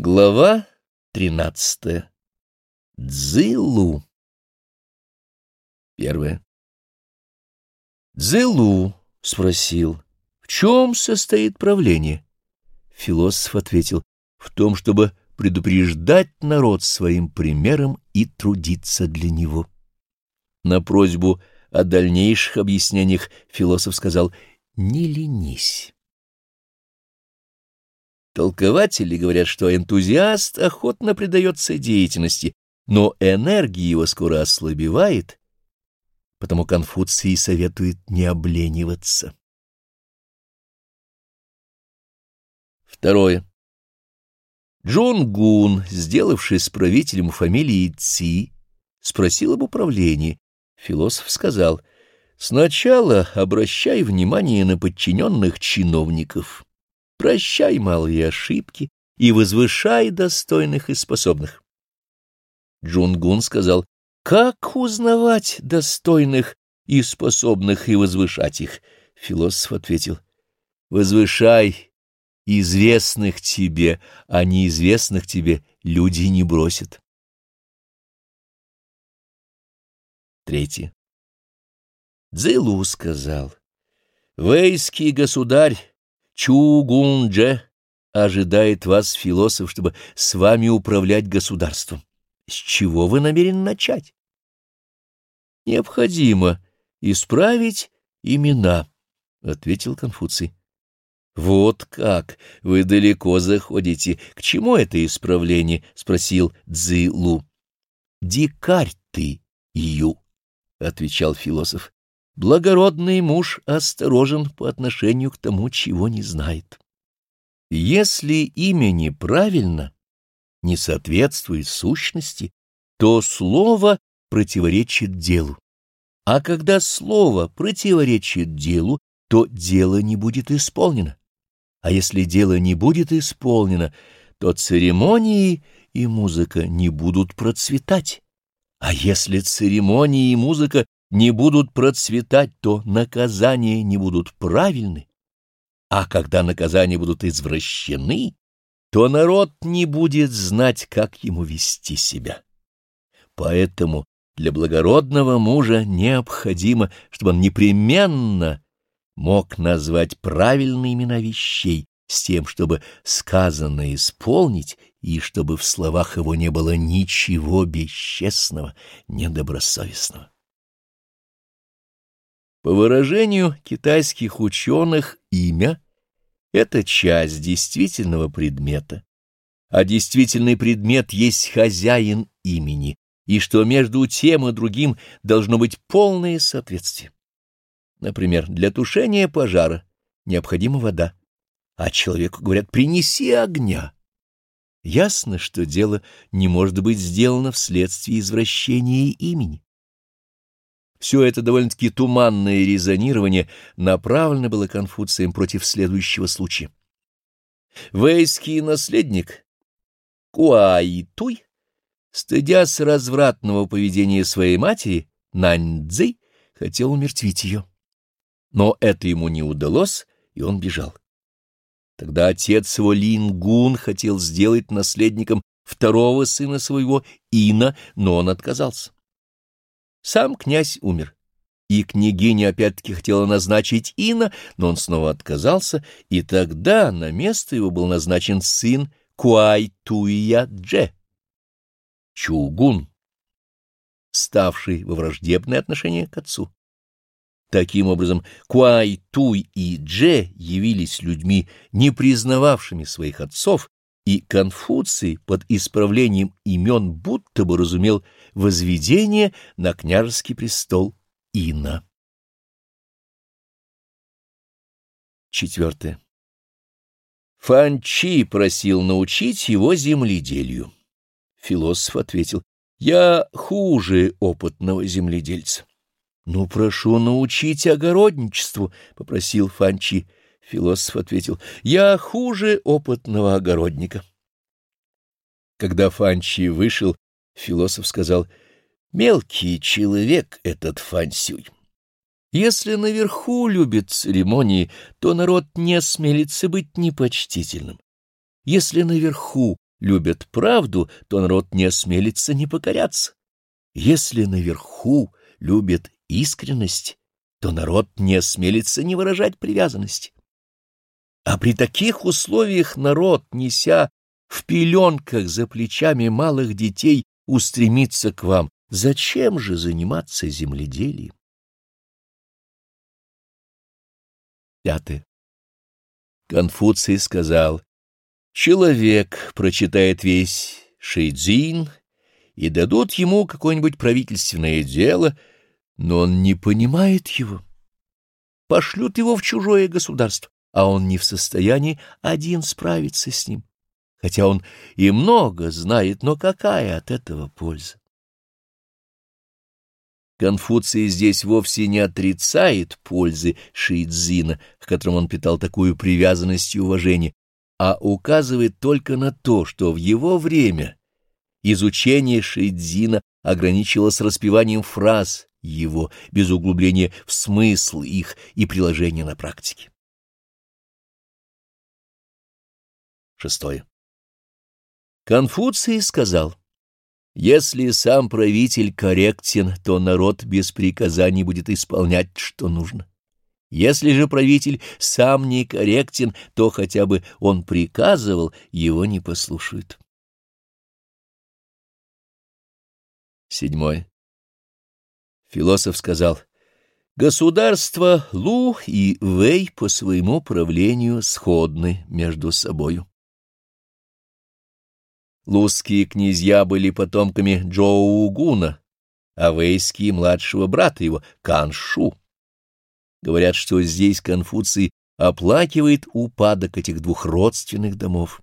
Глава тринадцатая. Дзылу. Первое. Дзылу спросил, в чем состоит правление? Философ ответил, в том, чтобы предупреждать народ своим примером и трудиться для него. На просьбу о дальнейших объяснениях философ сказал «Не ленись». Толкователи говорят, что энтузиаст охотно предается деятельности, но энергия его скоро ослабевает, потому Конфуций советует не облениваться. Второе. Джон Гун, сделавшись правителем фамилии Ци, спросил об управлении. Философ сказал, «Сначала обращай внимание на подчиненных чиновников» прощай малые ошибки и возвышай достойных и способных. Джунгун сказал, как узнавать достойных и способных и возвышать их? Философ ответил, возвышай известных тебе, а неизвестных тебе люди не бросят. Третье. Цзилу сказал, «Вейский государь Чугундже ожидает вас, философ, чтобы с вами управлять государством. С чего вы намерены начать? Необходимо исправить имена, — ответил Конфуций. «Вот как! Вы далеко заходите. К чему это исправление?» — спросил Цзи Лу. «Дикарь ты, Ю!» — отвечал философ. Благородный муж осторожен по отношению к тому, чего не знает. Если имя неправильно, не соответствует сущности, то слово противоречит делу. А когда слово противоречит делу, то дело не будет исполнено. А если дело не будет исполнено, то церемонии и музыка не будут процветать. А если церемонии и музыка не будут процветать, то наказания не будут правильны, а когда наказания будут извращены, то народ не будет знать, как ему вести себя. Поэтому для благородного мужа необходимо, чтобы он непременно мог назвать правильные имена вещей, с тем, чтобы сказанное исполнить, и чтобы в словах его не было ничего бесчестного, недобросовестного. По выражению китайских ученых, имя — это часть действительного предмета, а действительный предмет есть хозяин имени, и что между тем и другим должно быть полное соответствие. Например, для тушения пожара необходима вода, а человеку говорят «принеси огня». Ясно, что дело не может быть сделано вследствие извращения имени. Все это довольно-таки туманное резонирование направлено было Конфуцием против следующего случая. Вейский наследник Куаитуй, стыдясь развратного поведения своей матери, Наньцзы, хотел умертвить ее. Но это ему не удалось, и он бежал. Тогда отец его Лингун хотел сделать наследником второго сына своего Ина, но он отказался. Сам князь умер. И княгиня опять-таки хотела назначить Ина, но он снова отказался, и тогда на место его был назначен сын Куайтуя-Дже, Чугун, ставший во враждебное отношение к отцу. Таким образом, Куай-Туй и Дже явились людьми, не признававшими своих отцов, и Конфуций под исправлением имен будто бы разумел возведение на княжеский престол Ина. Четвертое. Фанчи просил научить его земледелию. Философ ответил, «Я хуже опытного земледельца». «Ну, прошу научить огородничеству», — попросил Фанчи. Философ ответил, «Я хуже опытного огородника». Когда Фанчи вышел, философ сказал, «Мелкий человек этот Фансюй. Если наверху любит церемонии, то народ не осмелится быть непочтительным. Если наверху любят правду, то народ не осмелится не покоряться. Если наверху любят искренность, то народ не осмелится не выражать привязанности. А при таких условиях народ, неся в пеленках за плечами малых детей, устремится к вам. Зачем же заниматься земледелием? Пятое. Конфуций сказал, «Человек прочитает весь Шейдзин, и дадут ему какое-нибудь правительственное дело, но он не понимает его. Пошлют его в чужое государство, а он не в состоянии один справиться с ним, хотя он и много знает, но какая от этого польза? Конфуций здесь вовсе не отрицает пользы Шиидзина, к которому он питал такую привязанность и уважение, а указывает только на то, что в его время изучение Шиидзина ограничивалось распеванием фраз его, без углубления в смысл их и приложения на практике. Шестое. Конфуций сказал, если сам правитель корректен, то народ без приказаний будет исполнять, что нужно. Если же правитель сам не корректен, то хотя бы он приказывал, его не послушают. Седьмое. Философ сказал, «Государства Лу и Вэй по своему правлению сходны между собою». Лузские князья были потомками Джоугуна, а вейские — младшего брата его, Каншу. Говорят, что здесь Конфуций оплакивает упадок этих двух родственных домов.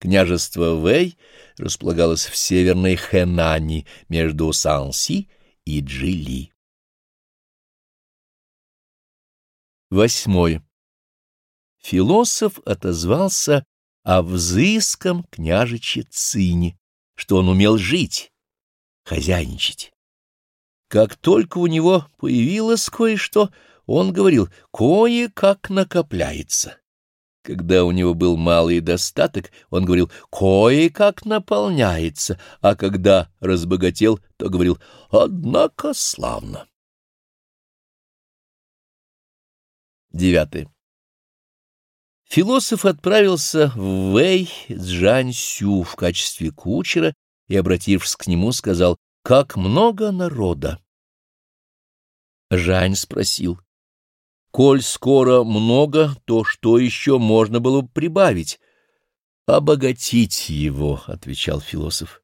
Княжество Вэй располагалось в северной Хэнани между Санси и Джили. Восьмое. Философ отозвался о взыском княжиче Цине, что он умел жить, хозяйничать. Как только у него появилось кое-что, он говорил, кое-как накопляется. Когда у него был малый достаток, он говорил, кое-как наполняется, а когда разбогател, то говорил, однако славно. Девятое. Философ отправился в Вэй с Жань-Сю в качестве кучера и, обратившись к нему, сказал, «Как много народа!» Жань спросил, «Коль скоро много, то что еще можно было бы прибавить?» «Обогатить его», — отвечал философ.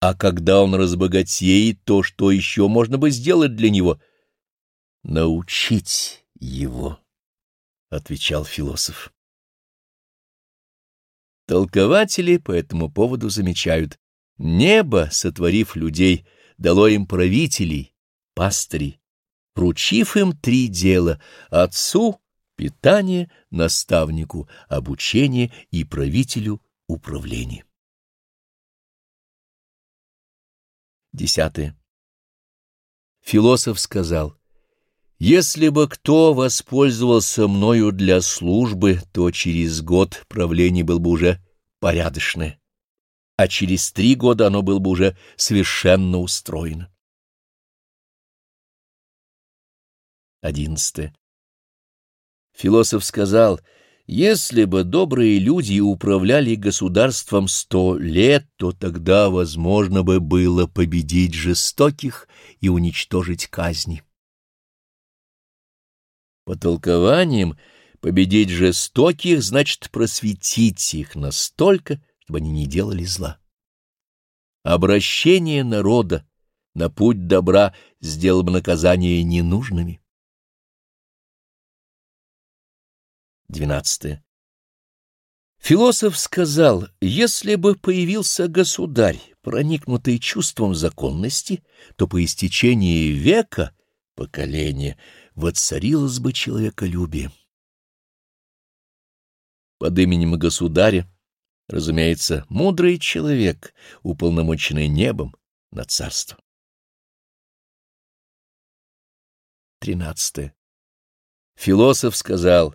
«А когда он разбогатеет, то что еще можно бы сделать для него?» «Научить его», — отвечал философ. Толкователи по этому поводу замечают, небо, сотворив людей, дало им правителей, пастырей, вручив им три дела — отцу — питание, наставнику — обучение и правителю — управление. Десятое. Философ сказал — если бы кто воспользовался мною для службы, то через год правление было бы уже порядочное, а через три года оно было бы уже совершенно устроено. Одиннадцатое. Философ сказал, если бы добрые люди управляли государством сто лет, то тогда возможно бы было победить жестоких и уничтожить казни. По толкованиям, победить жестоких значит просветить их настолько, чтобы они не делали зла. Обращение народа на путь добра сделало бы наказание ненужными. 12. Философ сказал, если бы появился государь, проникнутый чувством законности, то по истечении века, поколения, воцарилось бы человеколюбие. Под именем государя, разумеется, мудрый человек, уполномоченный небом на царство. 13. Философ сказал,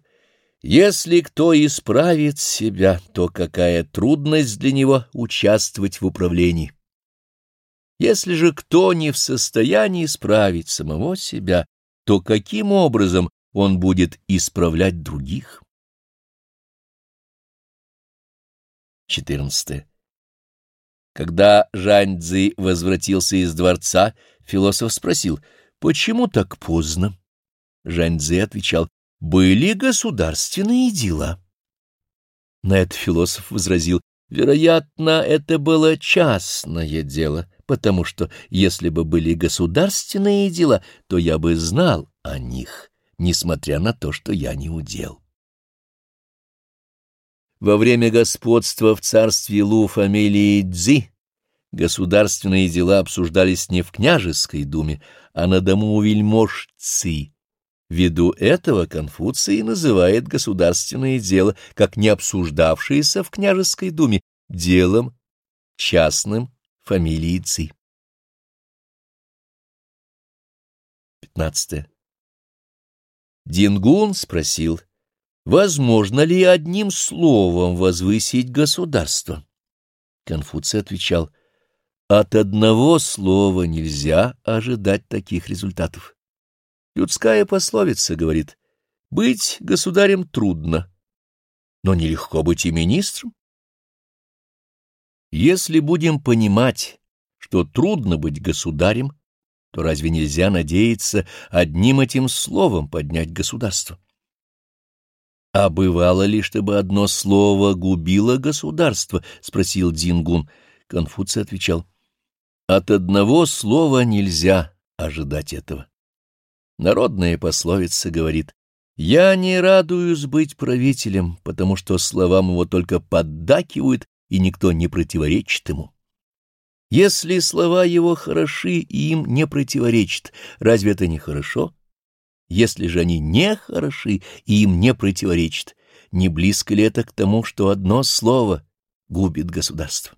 Если кто исправит себя, то какая трудность для него участвовать в управлении? Если же кто не в состоянии исправить самого себя, то каким образом он будет исправлять других? 14. Когда Жань Цзи возвратился из дворца, философ спросил, «Почему так поздно?» Жань Цзи отвечал, были государственные дела. На это философ возразил, вероятно, это было частное дело, потому что если бы были государственные дела, то я бы знал о них, несмотря на то, что я не удел. Во время господства в царстве Лу фамилии Цзи государственные дела обсуждались не в княжеской думе, а на дому у вельмож Ци, Ввиду этого Конфуций называет государственное дело, как не обсуждавшееся в княжеской думе, делом частным фамилии Ци. 15. Дингун спросил, возможно ли одним словом возвысить государство? Конфуций отвечал, от одного слова нельзя ожидать таких результатов. Людская пословица говорит, быть государем трудно, но нелегко быть и министром. Если будем понимать, что трудно быть государем, то разве нельзя надеяться одним этим словом поднять государство? А бывало ли, чтобы одно слово губило государство? — спросил Дингун. Конфуций отвечал, — от одного слова нельзя ожидать этого. Народная пословица говорит, «Я не радуюсь быть правителем, потому что словам его только поддакивают, и никто не противоречит ему». Если слова его хороши и им не противоречат, разве это не хорошо? Если же они не хороши и им не противоречат, не близко ли это к тому, что одно слово губит государство?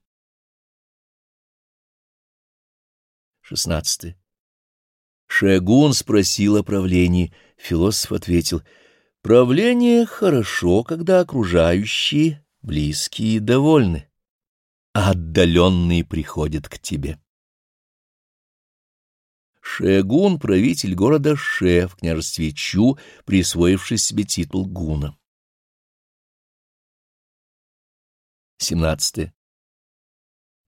16. Шегун спросил о правлении. Философ ответил, «Правление хорошо, когда окружающие, близкие довольны, а отдаленные приходят к тебе». Шегун — правитель города Ше в княжестве Чу, присвоивший себе титул гуна. 17.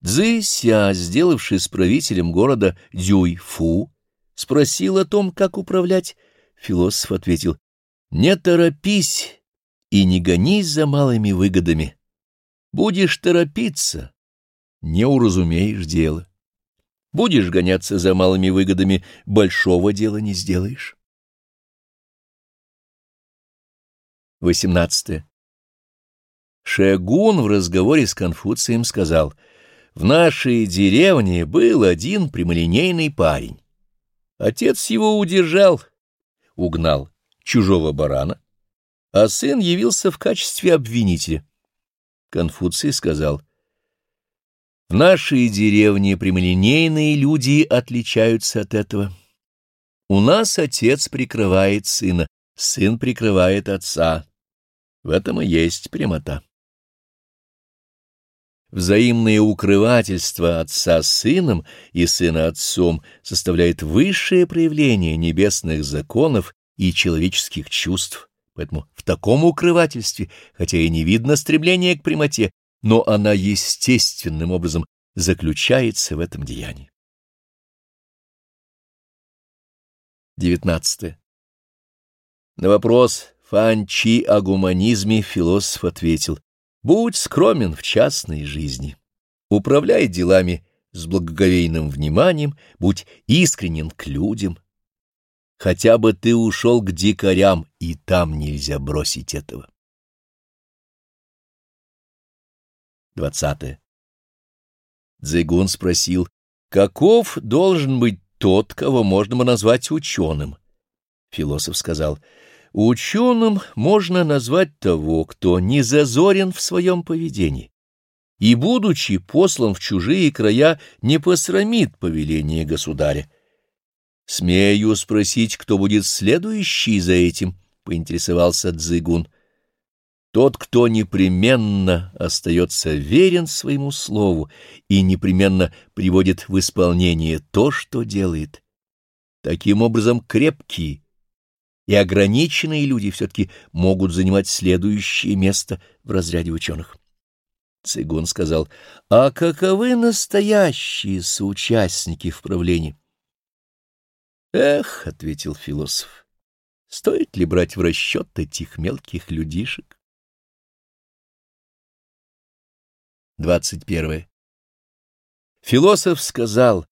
Цзы Ся, сделавшись правителем города Дюйфу, Спросил о том, как управлять. Философ ответил, «Не торопись и не гонись за малыми выгодами. Будешь торопиться, не уразумеешь дело. Будешь гоняться за малыми выгодами, большого дела не сделаешь». 18. Шегун в разговоре с Конфуцием сказал, «В нашей деревне был один прямолинейный парень. Отец его удержал, угнал чужого барана, а сын явился в качестве обвинителя. Конфуций сказал, «В нашей деревне прямолинейные люди отличаются от этого. У нас отец прикрывает сына, сын прикрывает отца. В этом и есть прямота». Взаимное укрывательство отца сыном и сына отцом составляет высшее проявление небесных законов и человеческих чувств. Поэтому в таком укрывательстве, хотя и не видно стремления к прямоте, но она естественным образом заключается в этом деянии. 19. На вопрос Фанчи о гуманизме философ ответил, Будь скромен в частной жизни, управляй делами с благоговейным вниманием, будь искренен к людям. Хотя бы ты ушел к дикарям, и там нельзя бросить этого. 20. Дзигун спросил, каков должен быть тот, кого можно назвать ученым? Философ сказал, — Ученым можно назвать того, кто не зазорен в своем поведении и, будучи послан в чужие края, не посрамит повеление государя. «Смею спросить, кто будет следующий за этим?» — поинтересовался Дзыгун. Тот, кто непременно остается верен своему слову и непременно приводит в исполнение то, что делает. Таким образом, крепкие и ограниченные люди все-таки могут занимать следующее место в разряде ученых. Цигун сказал, а каковы настоящие соучастники в правлении? Эх, — ответил философ, — стоит ли брать в расчет этих мелких людишек? 21. Философ сказал,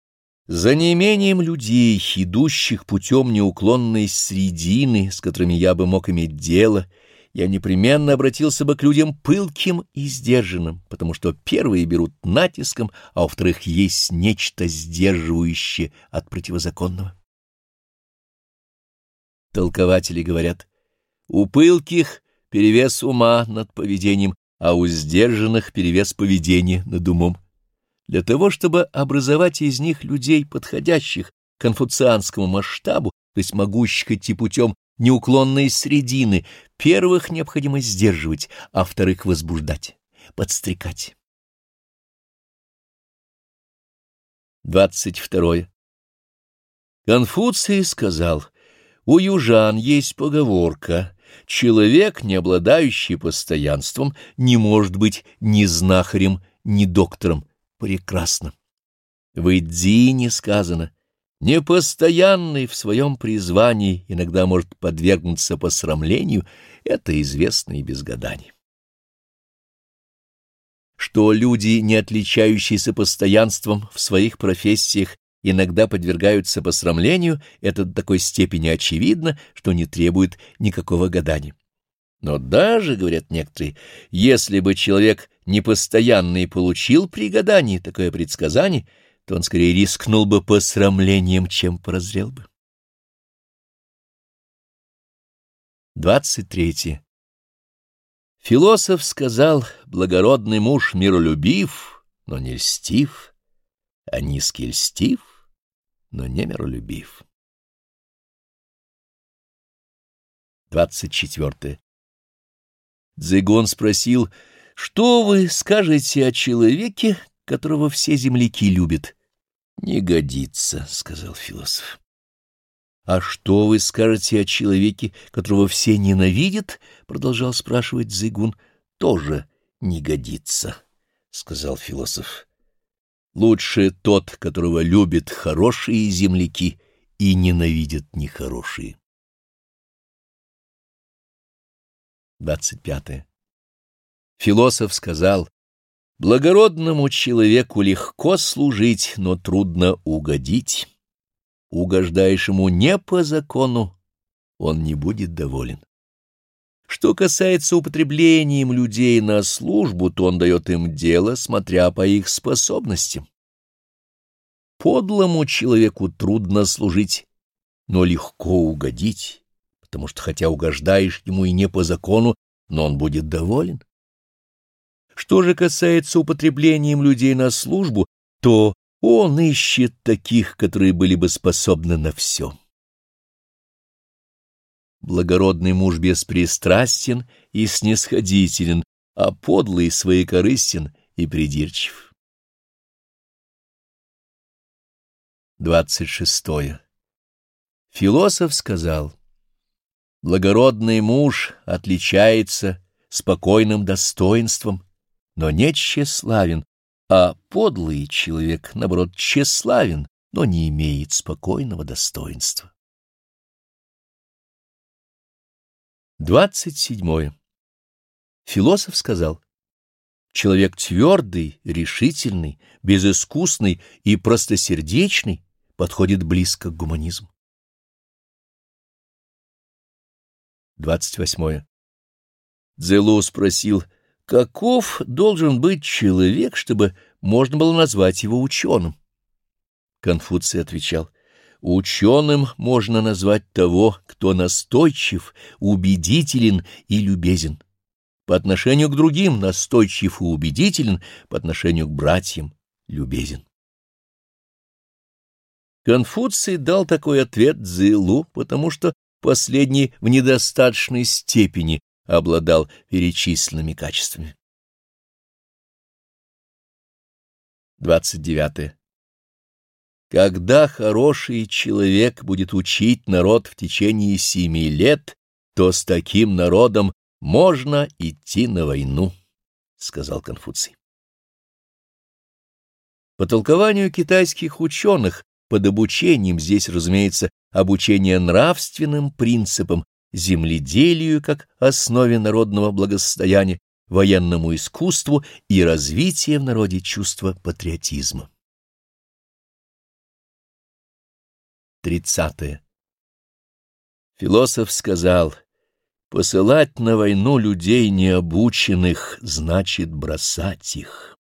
«За неимением людей, идущих путем неуклонной средины, с которыми я бы мог иметь дело, я непременно обратился бы к людям пылким и сдержанным, потому что первые берут натиском, а во-вторых, есть нечто сдерживающее от противозаконного». Толкователи говорят, «У пылких перевес ума над поведением, а у сдержанных перевес поведения над умом. Для того, чтобы образовать из них людей, подходящих конфуцианскому масштабу, то есть могущих идти путем неуклонной средины, первых необходимо сдерживать, а вторых возбуждать, подстрекать. 22. Конфуций сказал, у южан есть поговорка Человек, не обладающий постоянством, не может быть ни знахарем, ни доктором. Прекрасно. В Идзине сказано, непостоянный в своем призвании иногда может подвергнуться посрамлению, это известно и без гаданий. Что люди, не отличающиеся постоянством в своих профессиях, иногда подвергаются посрамлению, это до такой степени очевидно, что не требует никакого гадания. Но даже, говорят некоторые, если бы человек непостоянный получил при гадании такое предсказание, то он скорее рискнул бы посрамлением, чем прозрел бы. 23. Философ сказал, благородный муж миролюбив, но не льстив, а низкий льстив, но не миролюбив. 24. Дзигон спросил, что вы скажете о человеке, которого все земляки любят? Не годится, сказал философ. А что вы скажете о человеке, которого все ненавидят? продолжал спрашивать Дзигун. Тоже не годится, сказал философ. Лучше тот, которого любят хорошие земляки и ненавидят нехорошие. 25. Философ сказал, «Благородному человеку легко служить, но трудно угодить. Угождаешь ему не по закону, он не будет доволен. Что касается употребления им людей на службу, то он дает им дело, смотря по их способностям. Подлому человеку трудно служить, но легко угодить, потому что хотя угождаешь ему и не по закону, но он будет доволен. Что же касается употребления им людей на службу, то он ищет таких, которые были бы способны на все. Благородный муж беспристрастен и снисходителен, а подлый своекорыстен и придирчив. 26. Философ сказал, «Благородный муж отличается спокойным достоинством, но не тщеславен, а подлый человек, наоборот, тщеславен, но не имеет спокойного достоинства». Двадцать седьмое. Философ сказал, человек твердый, решительный, безыскусный и простосердечный подходит близко к гуманизму. Двадцать восьмое. Дзелу спросил, каков должен быть человек, чтобы можно было назвать его ученым? Конфуций отвечал, — Ученым можно назвать того, кто настойчив, убедителен и любезен. По отношению к другим настойчив и убедителен, по отношению к братьям любезен. Конфуций дал такой ответ Цзилу, потому что последний в недостаточной степени обладал перечисленными качествами. 29. Когда хороший человек будет учить народ в течение семи лет, то с таким народом можно идти на войну, — сказал Конфуций. По толкованию китайских ученых, под обучением здесь, разумеется, обучение нравственным принципам, земледелию как основе народного благосостояния, военному искусству и развитие в народе чувства патриотизма. 30. Философ сказал, посылать на войну людей необученных значит бросать их.